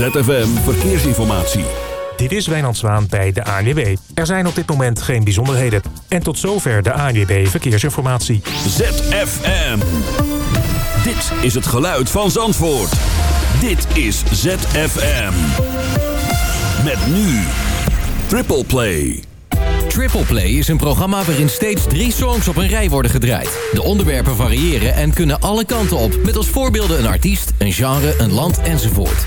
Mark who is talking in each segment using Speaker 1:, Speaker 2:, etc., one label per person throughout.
Speaker 1: ZFM Verkeersinformatie.
Speaker 2: Dit is Wijnand Zwaan bij de ANWB. Er zijn op dit moment geen bijzonderheden. En tot zover de ANWB Verkeersinformatie.
Speaker 1: ZFM. Dit is het geluid van Zandvoort. Dit is ZFM. Met nu Triple Play.
Speaker 3: Triple Play is een programma waarin steeds drie songs op een rij worden gedraaid. De onderwerpen variëren en kunnen alle kanten op... met als voorbeelden een artiest, een genre, een land enzovoort.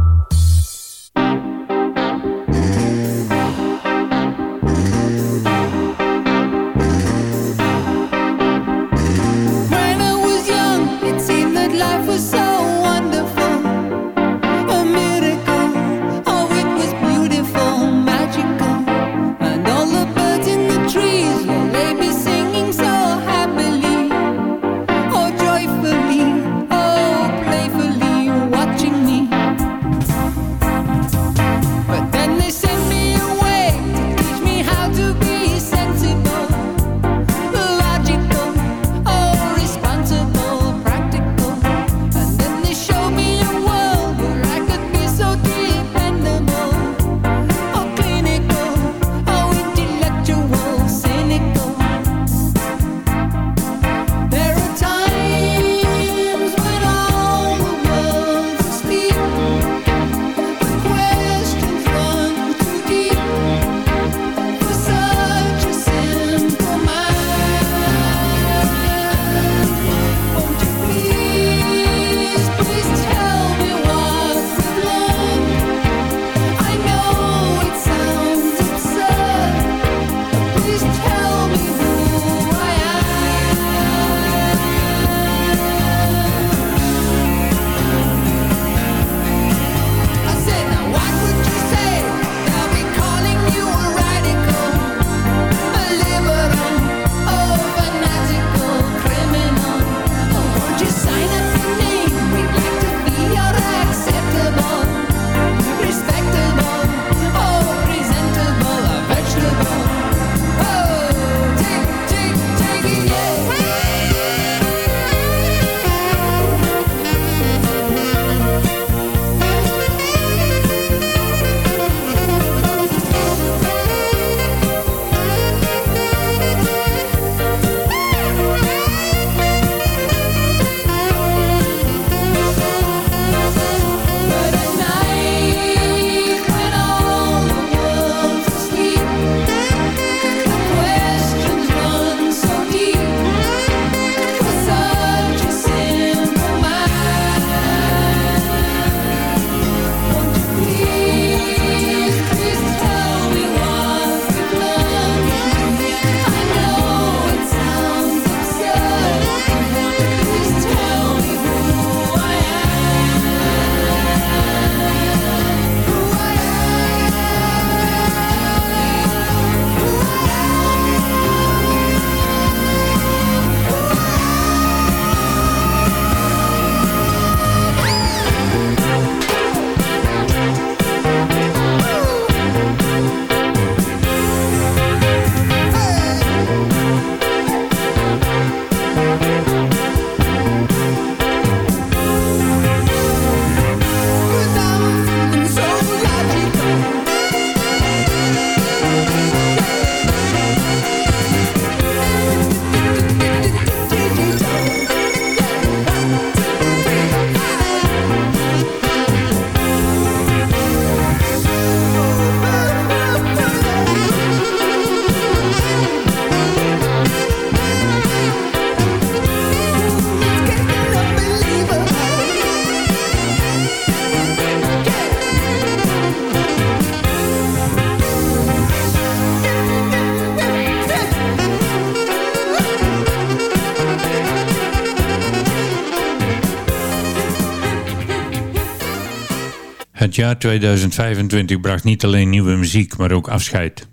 Speaker 4: Het jaar 2025 bracht niet alleen nieuwe muziek, maar ook afscheid.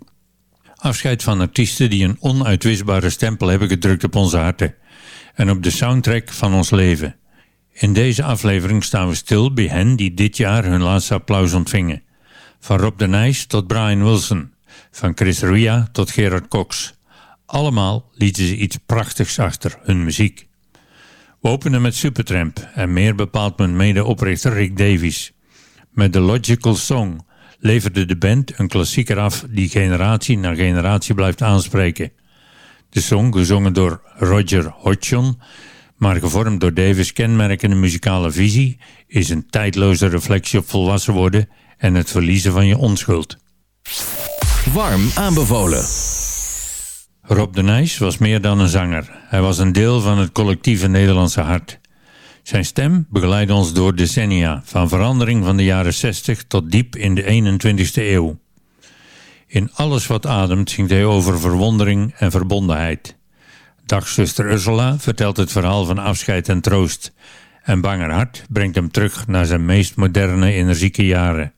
Speaker 4: Afscheid van artiesten die een onuitwisbare stempel hebben gedrukt op onze harten en op de soundtrack van ons leven. In deze aflevering staan we stil bij hen die dit jaar hun laatste applaus ontvingen. Van Rob de Nijs tot Brian Wilson. Van Chris Ria tot Gerard Cox. Allemaal lieten ze iets prachtigs achter, hun muziek. We openen met Supertramp en meer bepaalt mijn medeoprichter Rick Davies. Met The Logical Song leverde de band een klassieker af die generatie na generatie blijft aanspreken. De song, gezongen door Roger Hodgson, maar gevormd door Davis' kenmerkende muzikale visie, is een tijdloze reflectie op volwassen worden en het verliezen van je onschuld.
Speaker 3: Warm aanbevolen.
Speaker 4: Rob de Nijs was meer dan een zanger. Hij was een deel van het collectieve Nederlandse hart. Zijn stem begeleidde ons door decennia, van verandering van de jaren 60 tot diep in de 21ste eeuw. In alles wat ademt zingt hij over verwondering en verbondenheid. Dagzuster Ursula vertelt het verhaal van afscheid en troost. En Banger Hart brengt hem terug naar zijn meest moderne, energieke jaren.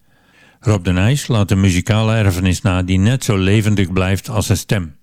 Speaker 4: Rob de Nijs laat een muzikale erfenis na die net zo levendig blijft als zijn stem.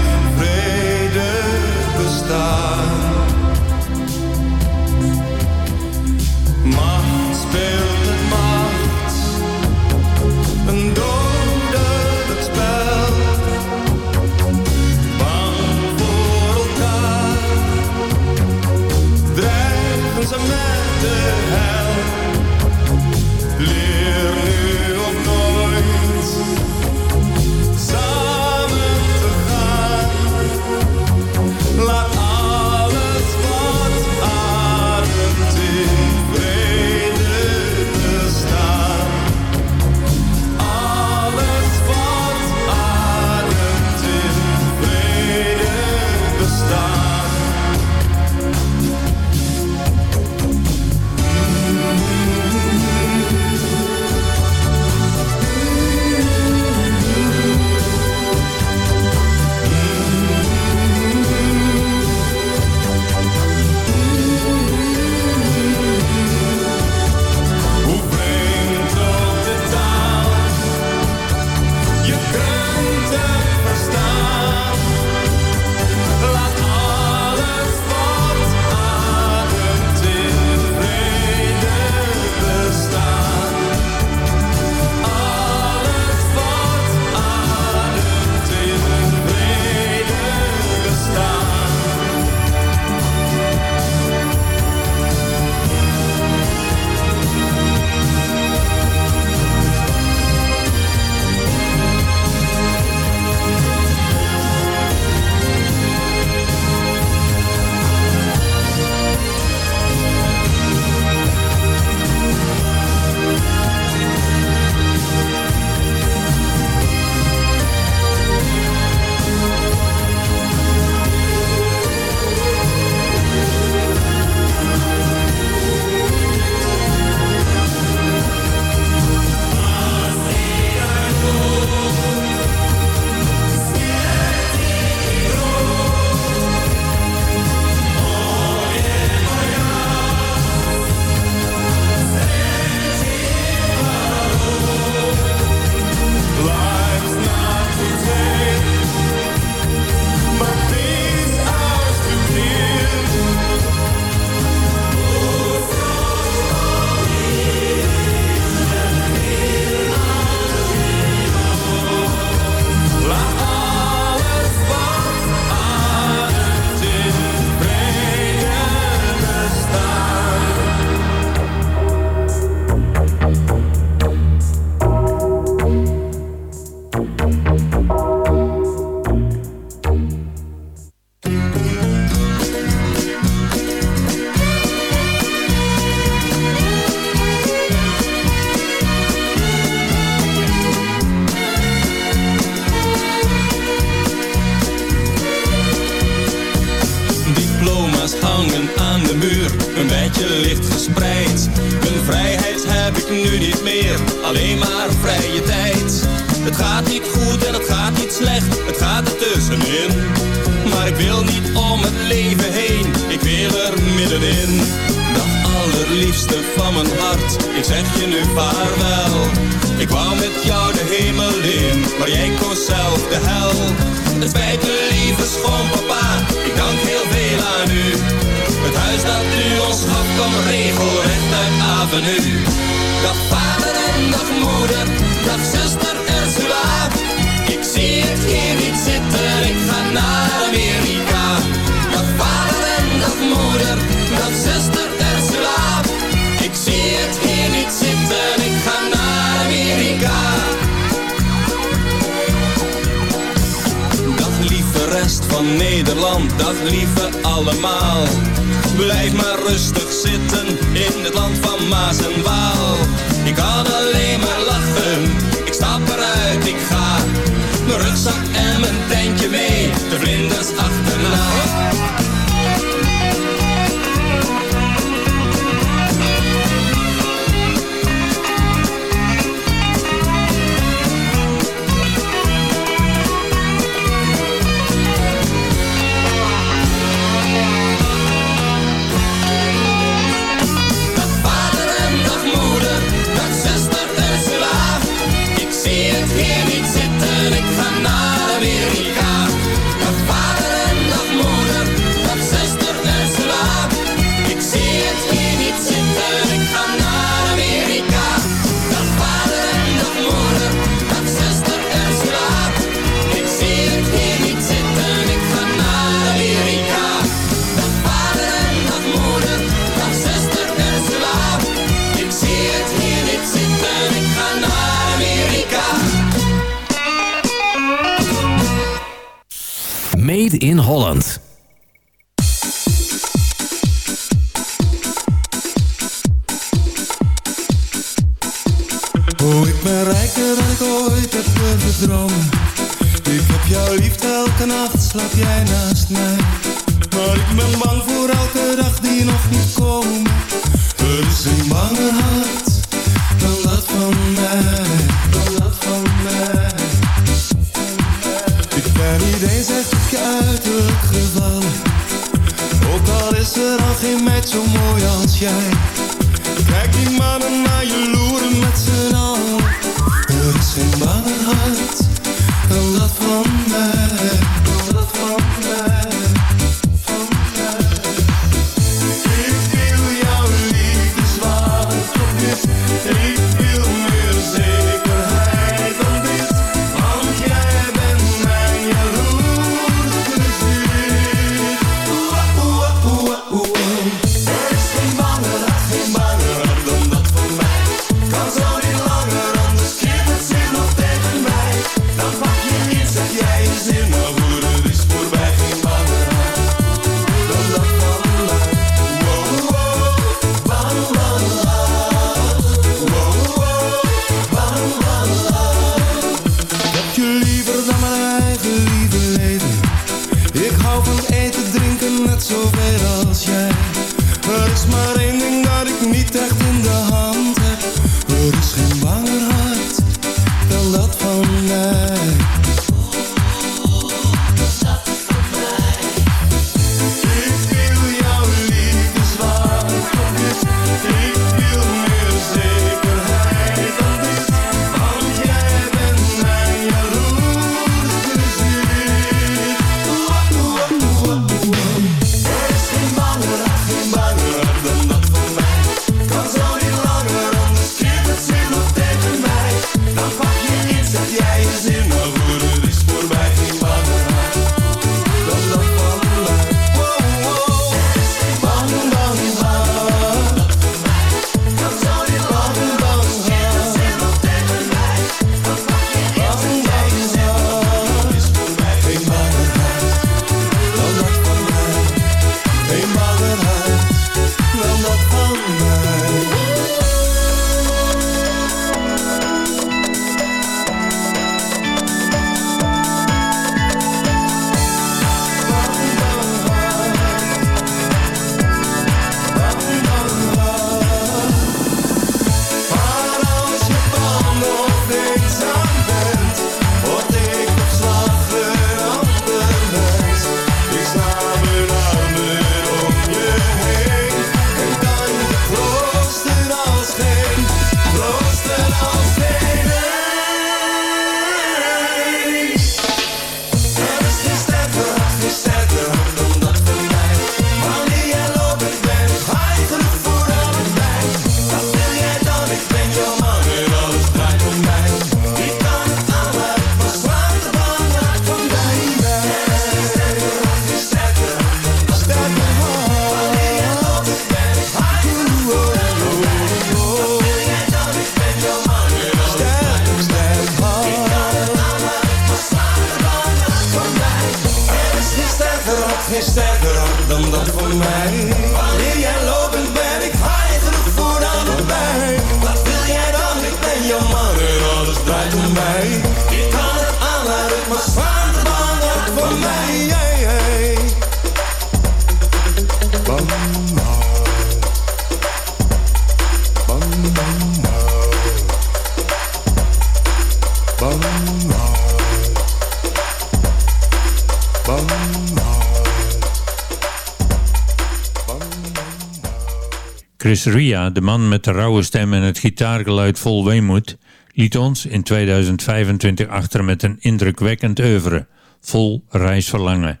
Speaker 4: Ria, de man met de rauwe stem en het gitaargeluid vol weemoed, liet ons in 2025 achter met een indrukwekkend oeuvre, vol reisverlangen.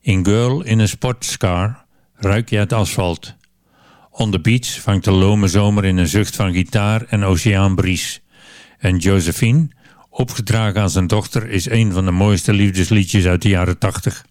Speaker 4: In Girl in a Sportscar ruik je het asfalt. On the Beach vangt de lome zomer in een zucht van gitaar en oceaanbries. En Josephine, opgedragen aan zijn dochter, is een van de mooiste liefdesliedjes uit de jaren 80.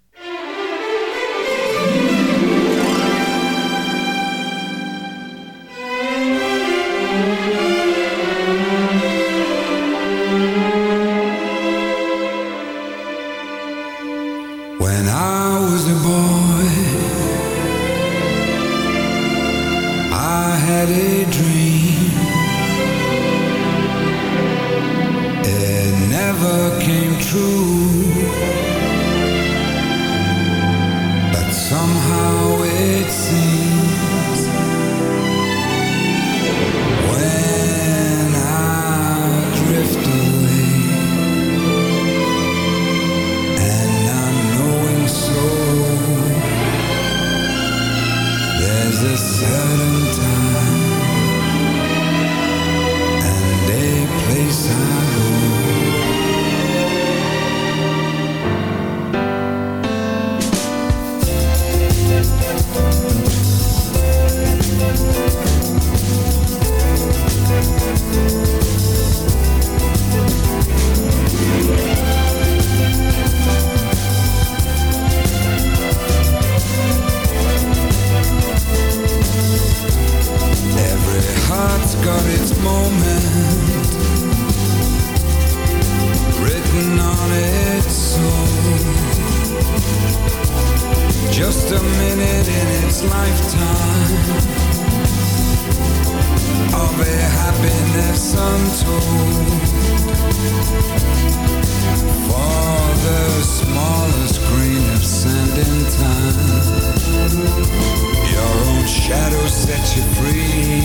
Speaker 5: set you free.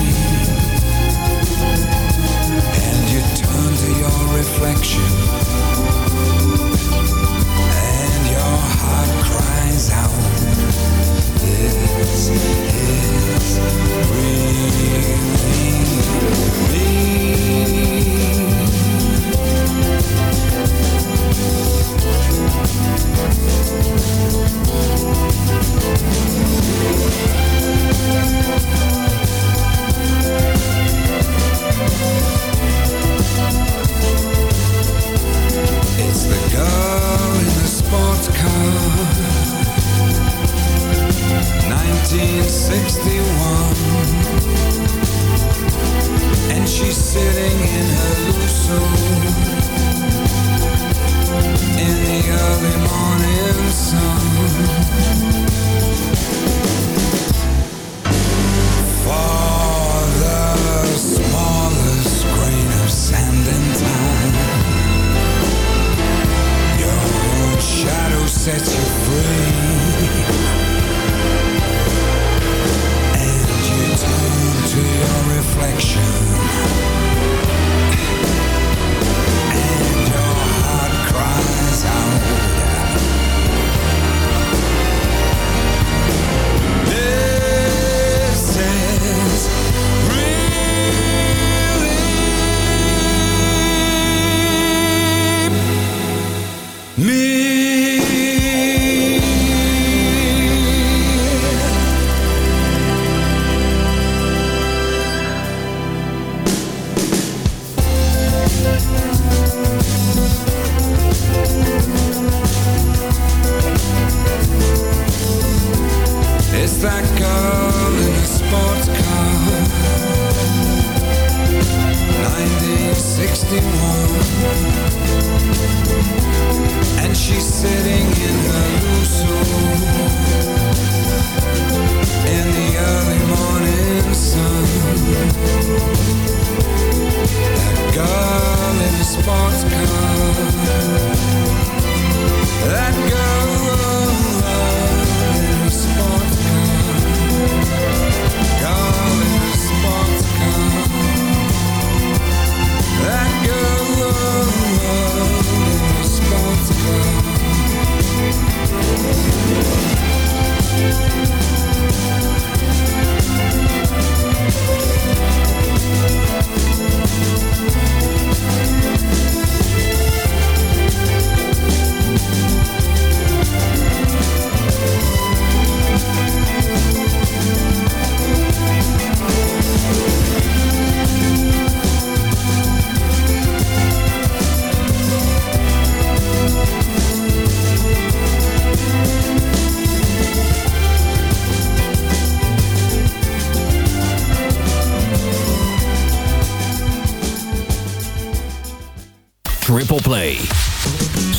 Speaker 5: And you turn to your reflection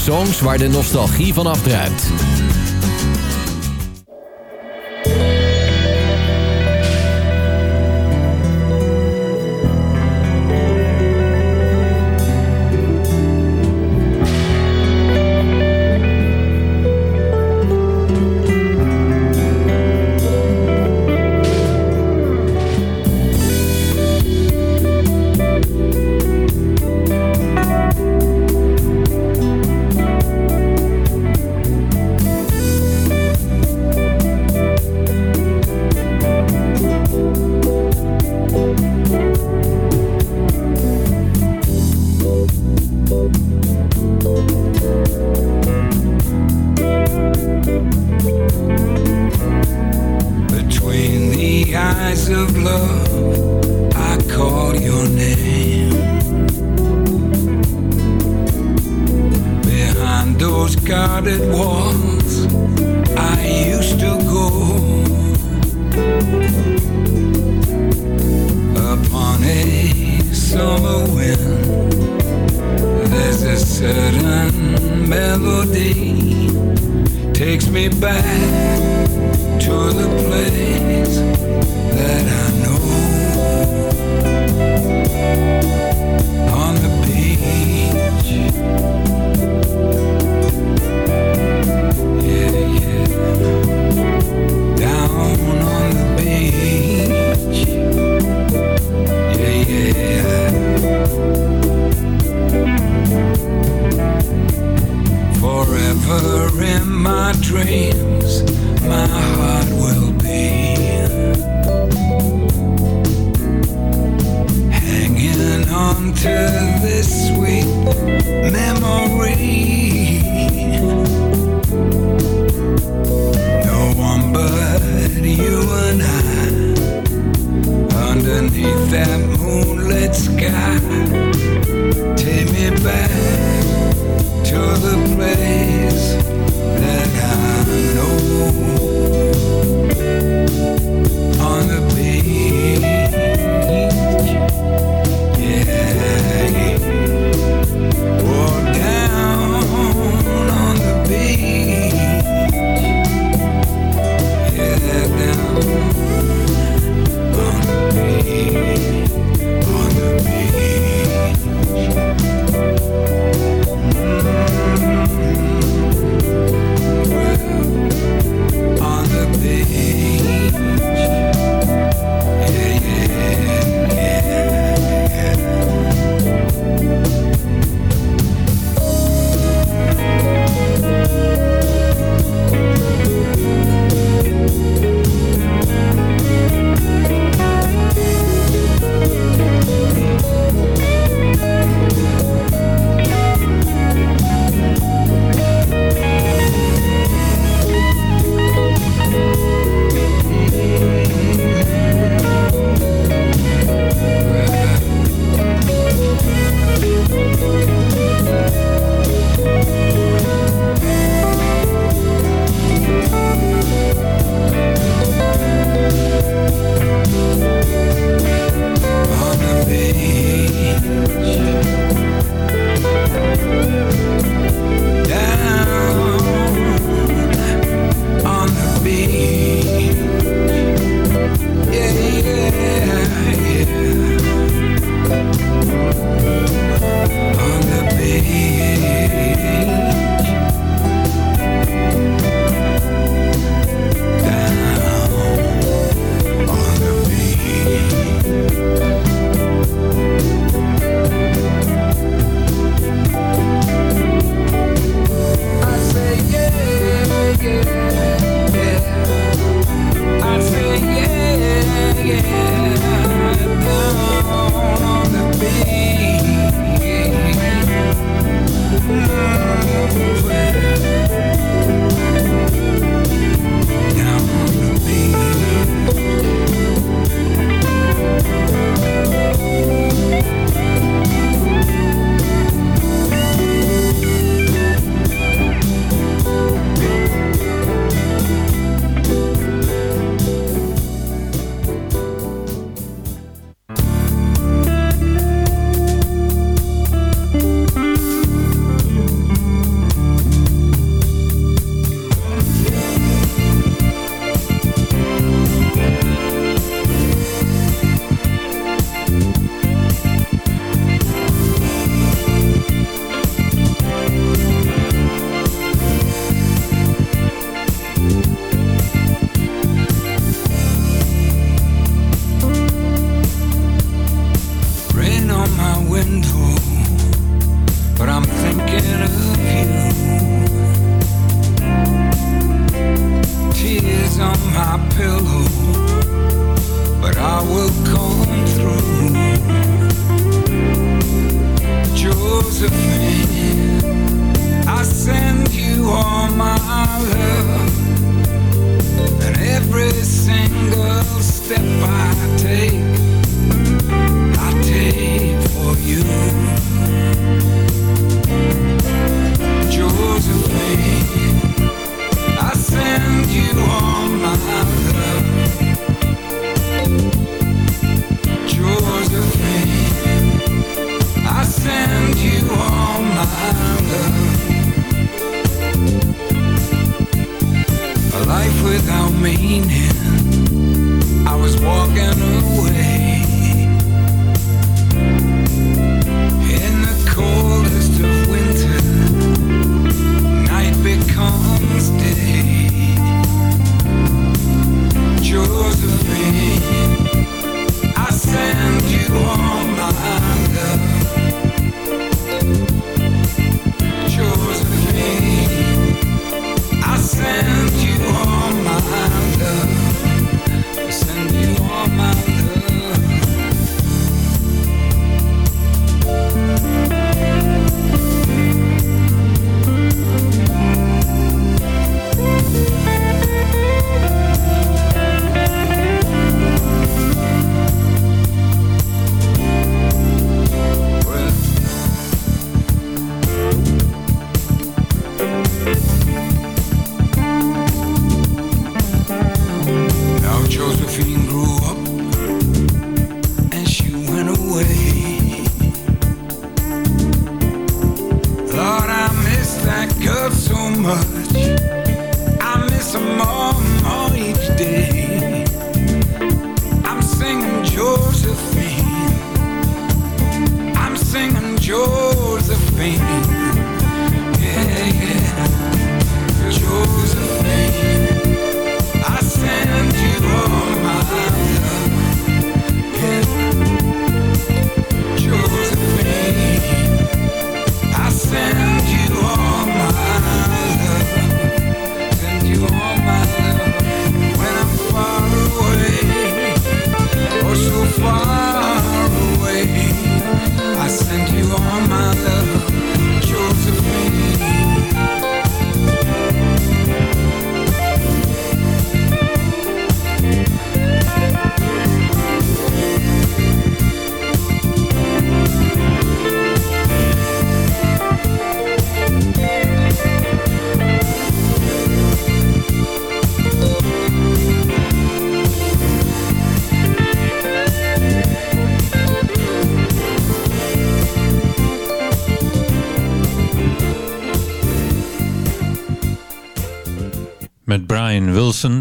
Speaker 5: Songs waar de nostalgie van afdruipt.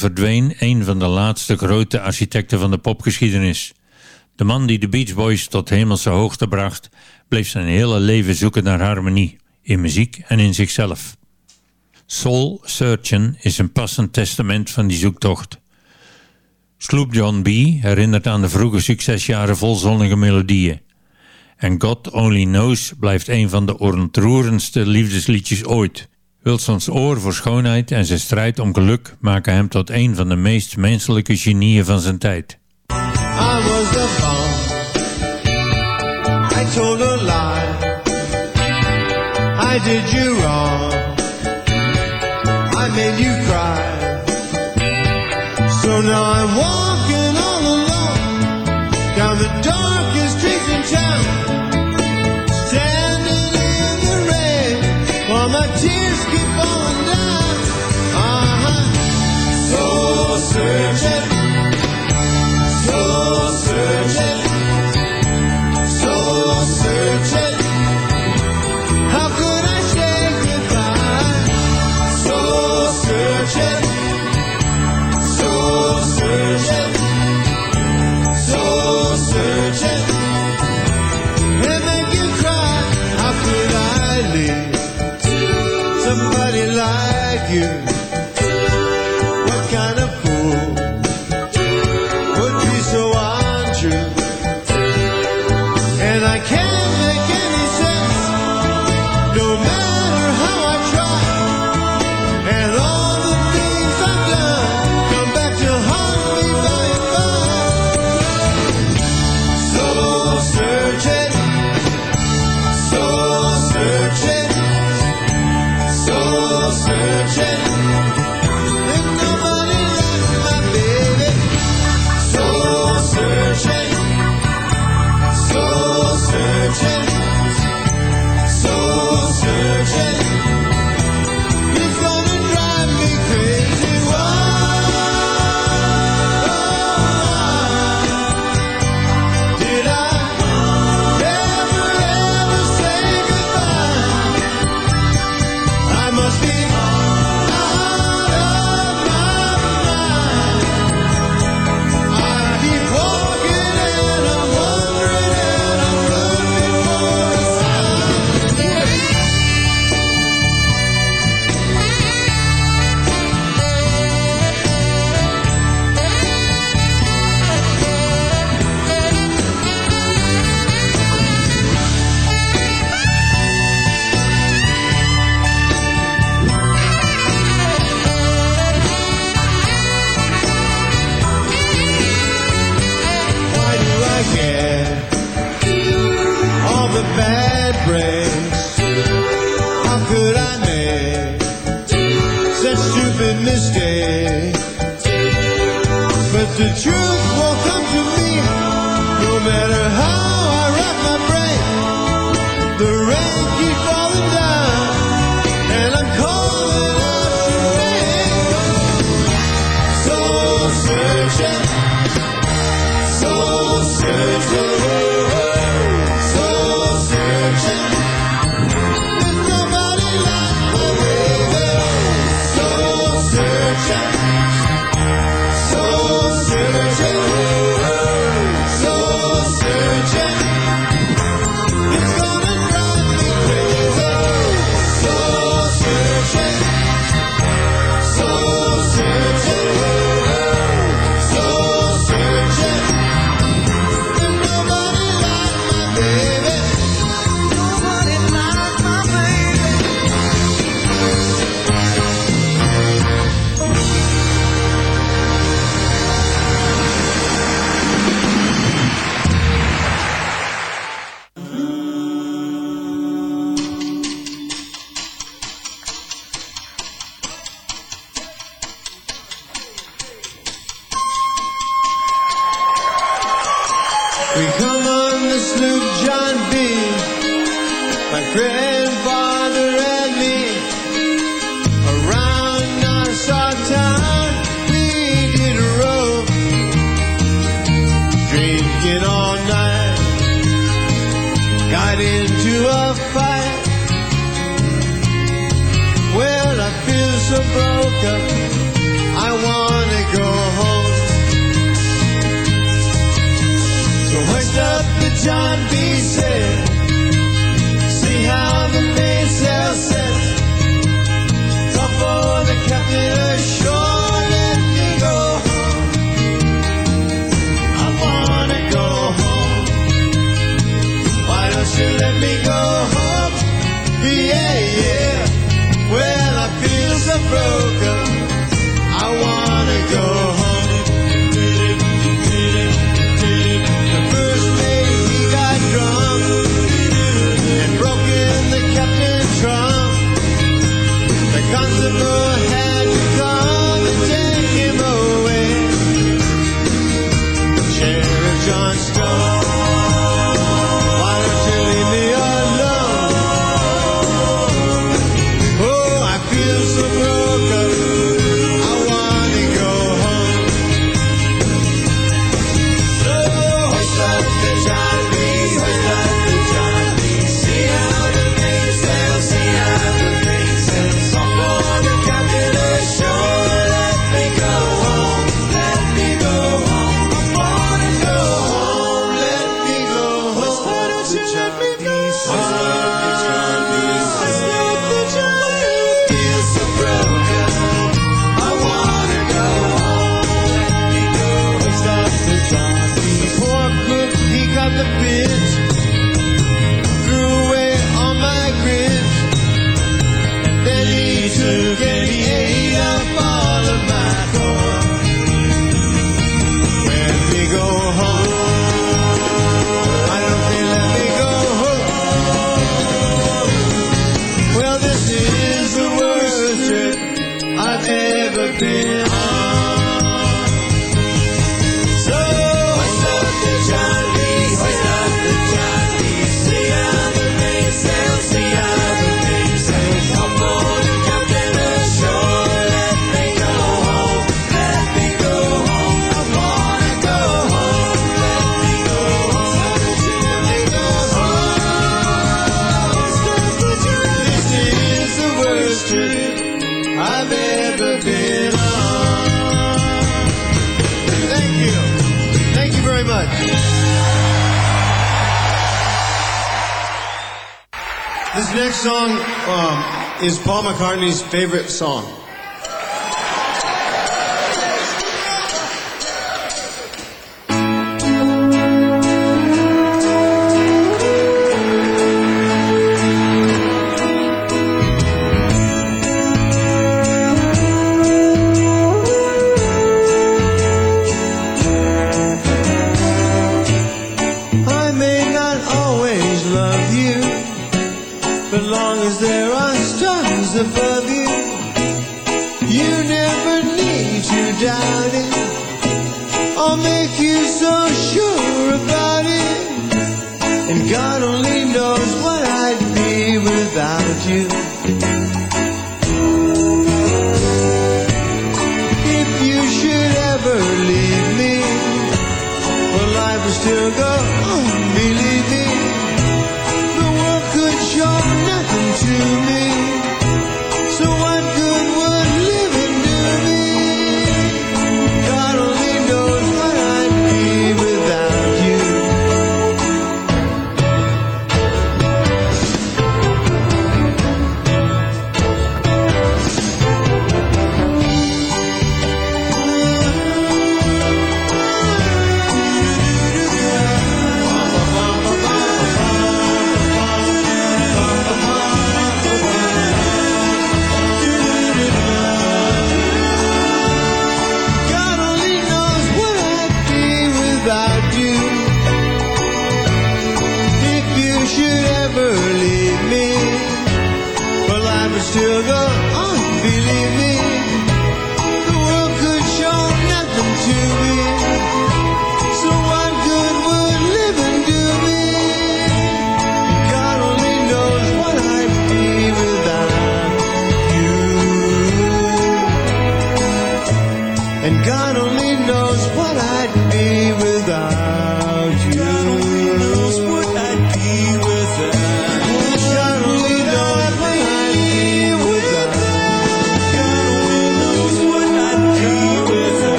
Speaker 4: Verdween een van de laatste grote architecten van de popgeschiedenis. De man die de Beach Boys tot hemelse hoogte bracht, bleef zijn hele leven zoeken naar harmonie, in muziek en in zichzelf. Soul Searchen is een passend testament van die zoektocht. Sloop John B. herinnert aan de vroege succesjaren vol zonnige melodieën. En God Only Knows blijft een van de ontroerendste liefdesliedjes ooit. Wilsons oor voor schoonheid en zijn strijd om geluk maken hem tot een van de meest menselijke genieën van zijn tijd.
Speaker 6: I was a bomb. I told a lie. I did you wrong. I made you cry. So now I'm walking all alone down the darkest streets in town. While my tears keep falling John B. McCartney's favorite song.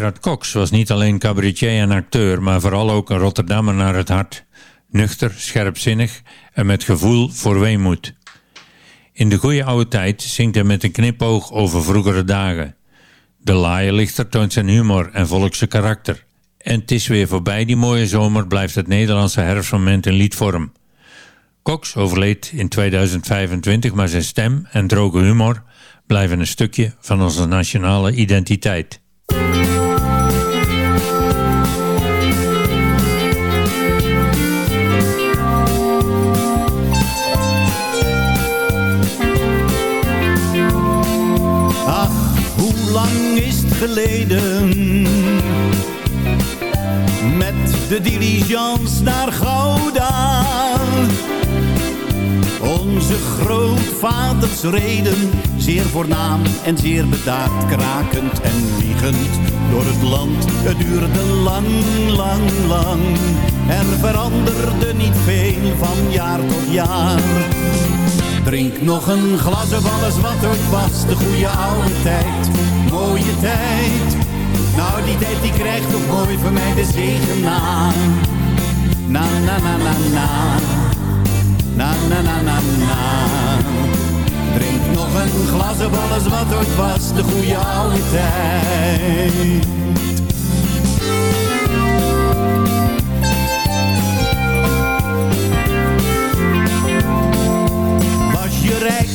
Speaker 4: Gerard Cox was niet alleen cabaretier en acteur, maar vooral ook een Rotterdammer naar het hart. Nuchter, scherpzinnig en met gevoel voor weemoed. In de goede oude tijd zingt hij met een knipoog over vroegere dagen. De laaienlichter toont zijn humor en volkse karakter. En het is weer voorbij die mooie zomer blijft het Nederlandse herfstmoment in liedvorm. Cox overleed in 2025, maar zijn stem en droge humor blijven een stukje van onze nationale identiteit.
Speaker 7: Met de diligence naar Gouda. Onze grootvaders reden Zeer voornaam en zeer bedaard Krakend en wiegend door het land. Het duurde lang, lang, lang. Er veranderde niet veel van jaar tot jaar. Drink nog een glas of alles wat ooit was, de goede oude tijd, mooie tijd. Nou, die tijd die krijgt toch mooi van mij de zegen na. Na, na, na, na, na. Na, na, na, na, na. Drink nog een glas of alles wat ooit was, de goede oude tijd. Was je rijk,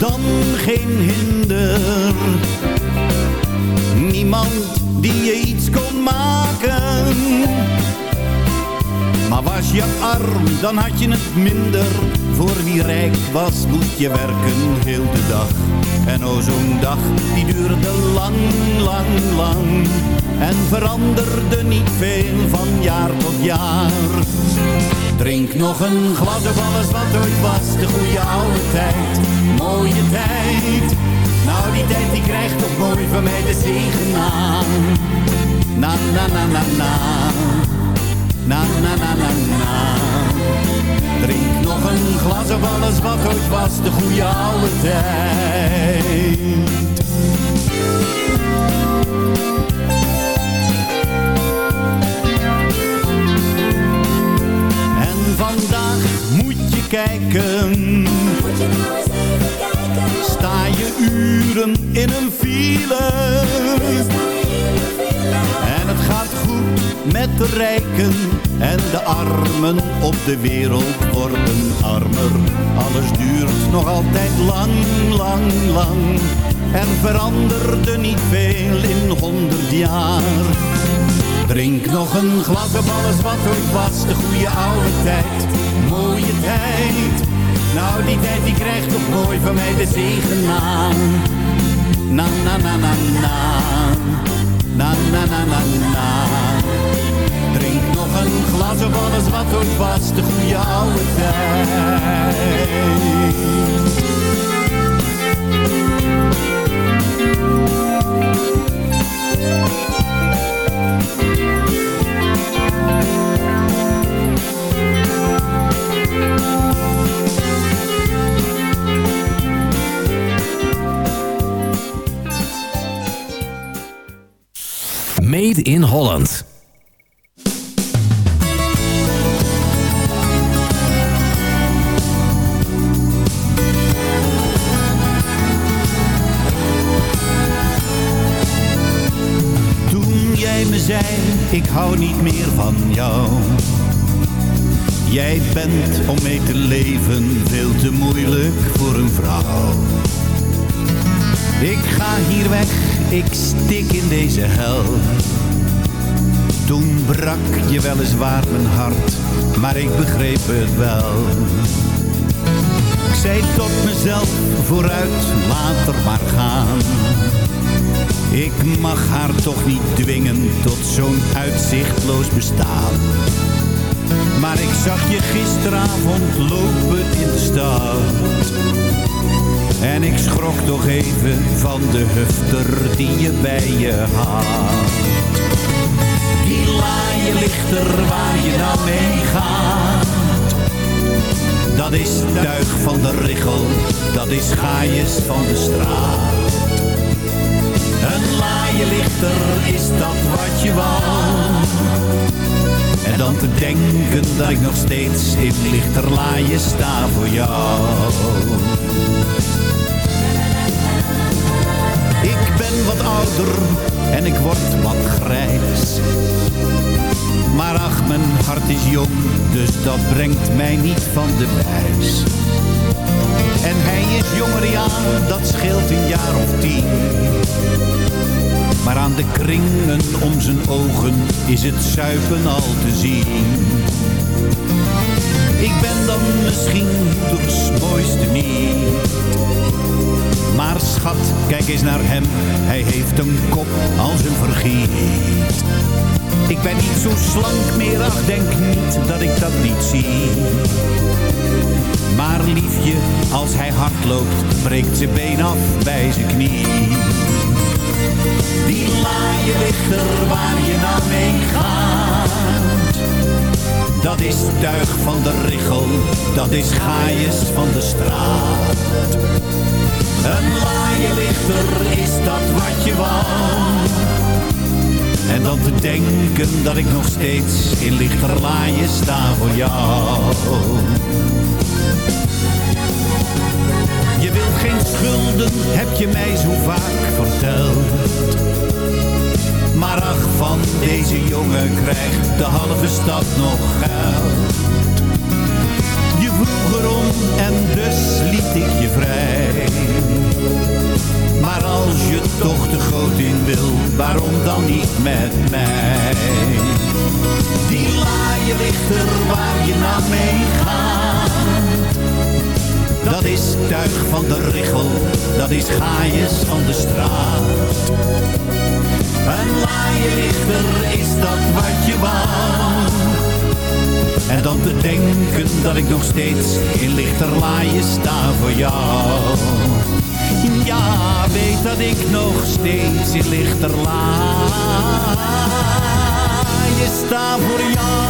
Speaker 7: dan geen hinder. Niemand die je iets kon maken. Maar was je arm, dan had je het minder. Voor wie rijk was, moest je werken heel de dag. En o zo'n dag, die duurde lang, lang, lang. En veranderde niet veel van jaar tot jaar. Drink nog een glas of alles wat ooit was, de goede oude tijd, mooie tijd. Nou die tijd die krijgt toch mooi van mij de zegen na. Na na na na na, na na na na na. Drink nog een glas of alles wat ooit was, de goede oude tijd. En vandaag moet je kijken. Sta je uren in een file. En het gaat goed met de rijken. En de armen op de wereld worden armer. Alles duurt nog altijd lang, lang, lang. Er veranderde niet veel in honderd jaar. Drink nog een glas op alles wat ooit was, de goede oude tijd, mooie tijd. Nou die tijd die krijgt toch mooi van mij de zegen na. Na na na na na, na na na na na. Drink nog een glas op alles wat ooit was, de goede oude tijd.
Speaker 3: Made in Holland.
Speaker 7: Wel. Ik zei tot mezelf, vooruit, laat er maar gaan. Ik mag haar toch niet dwingen tot zo'n uitzichtloos bestaan. Maar ik zag je gisteravond lopen in de stad. En ik schrok toch even van de hufter die je bij je had. Die laaie lichter waar je nou mee gaat. Dat is tuig van de richel, dat is gaaiers van de straat. Een laaie lichter, is dat wat je wou? En dan te denken dat ik nog steeds in lichterlaaien sta voor jou. Ik ben wat ouder en ik word wat grijs. Maar ach, mijn hart is jong, dus dat brengt mij niet van de wijs. En hij is jonger, ja, dat scheelt een jaar of tien. Maar aan de kringen om zijn ogen is het zuipen al te zien. Ik ben dan misschien moeders mooiste niet. Maar schat, kijk eens naar hem, hij heeft een kop als een vergiet. Ik ben niet zo slank meer, ach denk niet dat ik dat niet zie. Maar liefje, als hij hard loopt, breekt zijn been af bij zijn knie. Die laaie lichter waar je nou mee gaat. Dat is tuig van de richel, dat is gaaiers van de straat. Een laaie lichter, is dat wat je wou? En dan te denken dat ik nog steeds in lichterlaaien sta voor jou. Je wilt geen schulden, heb je mij zo vaak verteld. Maar ach, van deze jongen krijgt de halve stad nog geld. Je vroeg erom en dus liet ik je vrij. Maar als je toch de goot in wil, waarom dan niet met mij? Die laaie lichter waar je naar mee gaat. Dat is tuig van de richel, dat is gaaiers van de straat. Een laaie lichter, is dat wat je wou? En dan te denken dat ik nog steeds in lichterlaaien sta voor jou. Ja, weet dat ik nog steeds in lichterlaaien sta voor jou.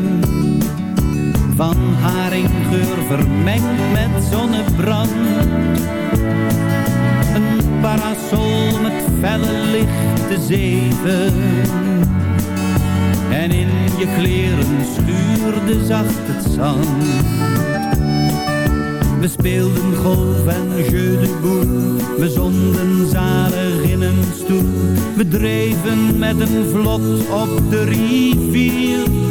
Speaker 7: Van haringgeur vermengd met zonnebrand. Een parasol met felle lichte zeven. En in je kleren schuurde zacht het zand. We speelden golf en jeu de boel. We zonden zalig in een stoel. We dreven met een vlot op de rivier.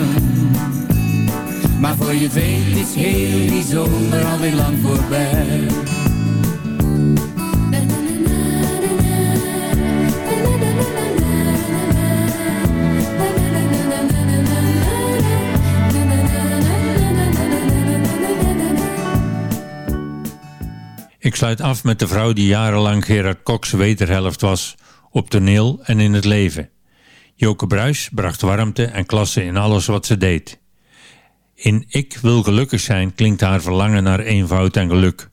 Speaker 8: Maar voor je het weet is heel die zomer alweer lang voorbij.
Speaker 4: Ik sluit af met de vrouw die jarenlang Gerard Cox wederhelft was, op toneel en in het leven. Joke Bruis bracht warmte en klasse in alles wat ze deed. In Ik wil gelukkig zijn klinkt haar verlangen naar eenvoud en geluk.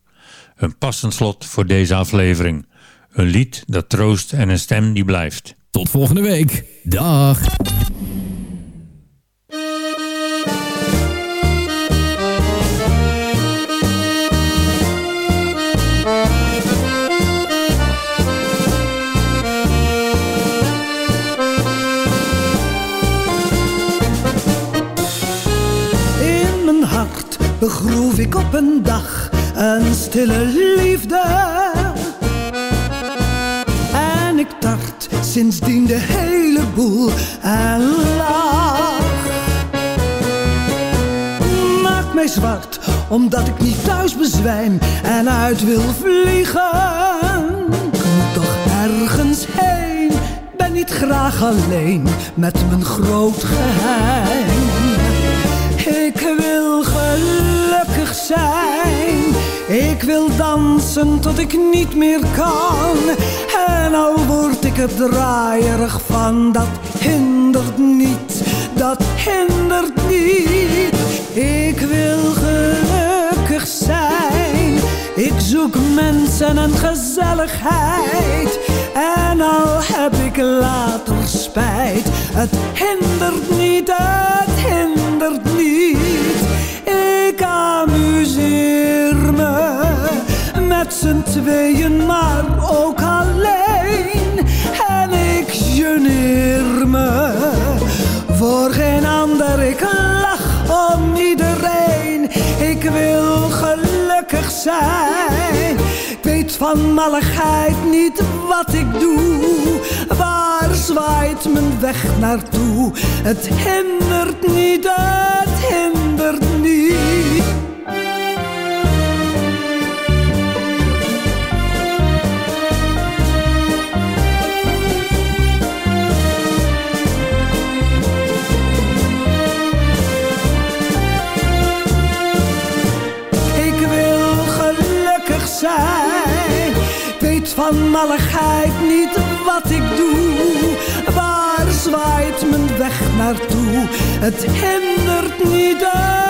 Speaker 4: Een passend slot voor deze aflevering. Een lied dat troost en een stem die blijft.
Speaker 3: Tot volgende week. Dag.
Speaker 9: Ik op een dag een stille liefde. En ik tart sindsdien de hele boel en lach. Maakt mij zwart omdat ik niet thuis bezwijm en uit wil vliegen. Moet toch ergens heen, ben niet graag alleen met mijn groot geheim. Ik wil gelukkig Ik wil dansen tot ik niet meer kan. En al word ik er draaierig van, dat hindert niet, dat hindert niet. Ik wil gelukkig zijn. Ik zoek mensen en gezelligheid. En al heb ik later spijt, het hindert niet, het hindert niet. Amuseer me met z'n tweeën, maar ook alleen. En ik geneer me voor geen ander, ik lach om iedereen. Ik wil gelukkig zijn. Ik weet van malligheid niet wat ik doe. Waar zwaait mijn weg naartoe? Het hindert niet, het hindert niet. Ik weet van malligheid niet wat ik doe. Waar zwaait mijn weg naartoe? Het hindert niet, het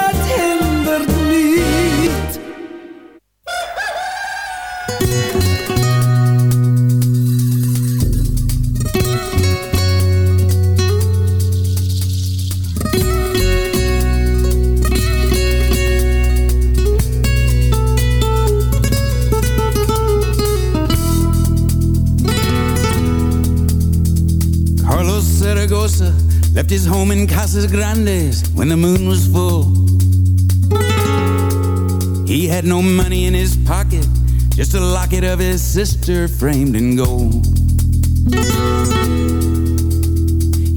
Speaker 5: left his home in Casas Grandes when the moon was full. He had no money in his pocket, just a locket of his sister framed in gold.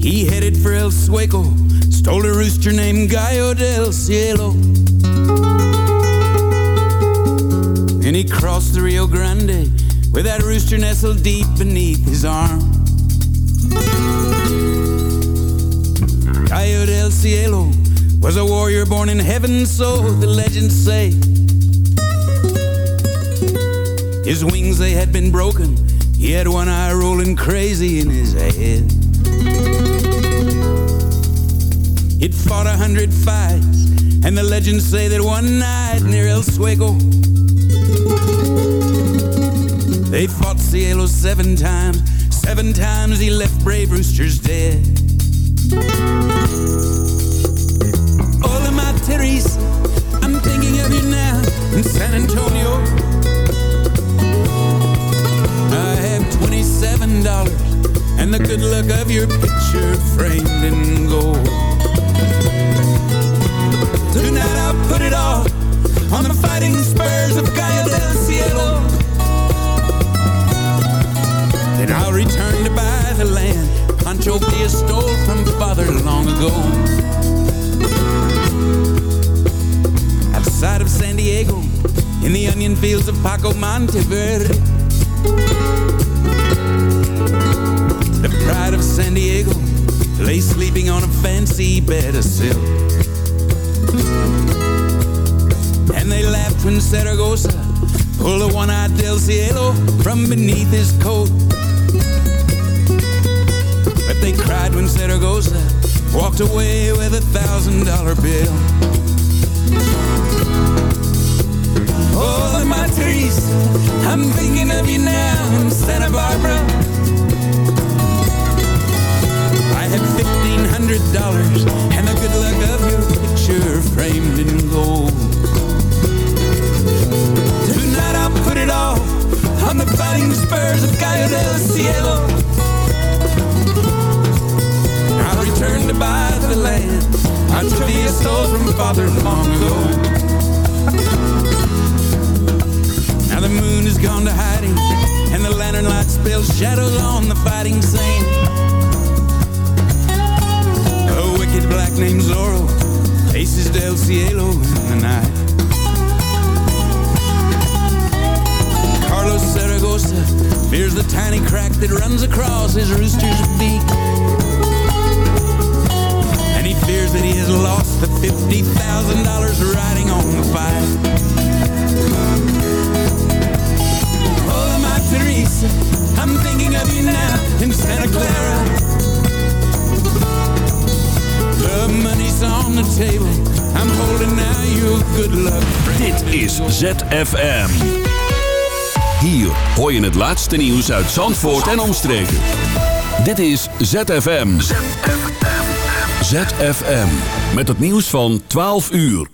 Speaker 5: He headed for El Sueco, stole a rooster named Gallo del Cielo. Then he crossed the Rio Grande with that rooster nestled deep beneath his arm. Gallo del Cielo was a warrior born in heaven, so the legends say. His wings, they had been broken. He had one eye rolling crazy in his head. He'd fought a hundred fights, and the legends say that one night near El Suego, they fought Cielo seven times. Seven times he left brave roosters dead. Return to buy the land Pancho Villa stole from father long ago. Outside of San Diego, in the onion fields of Paco Monteverde. The pride of San Diego lay sleeping on a fancy bed of silk. And they laughed when Saragossa pulled a one-eyed Del Cielo from beneath his coat. They cried when Saragossa walked away with a thousand dollar bill. Oh, my Teresa, I'm thinking of you now in Santa Barbara. I have fifteen hundred dollars and the good luck of your picture framed in gold. Tonight I'll put it all on the fighting spurs of Gallo del Cielo. I'll to buy the land. Pancho Villa stole from father long ago. Now the moon has gone to hiding And the lantern light spills shadows on the fighting sand A wicked black named Zorro Faces Del Cielo in the night. Carlos Zaragoza Fears the tiny crack that runs across his rooster's beak fears that he has lost the $50,000 riding on the fight Oh, my Teresa, I'm thinking of you now in Santa Clara. The money's on the table. I'm holding now your good luck.
Speaker 1: Dit is ZFM. Hier hoor je het laatste nieuws uit Zandvoort en omstreken. Dit is ZFM. ZFM. Met het nieuws van 12 uur.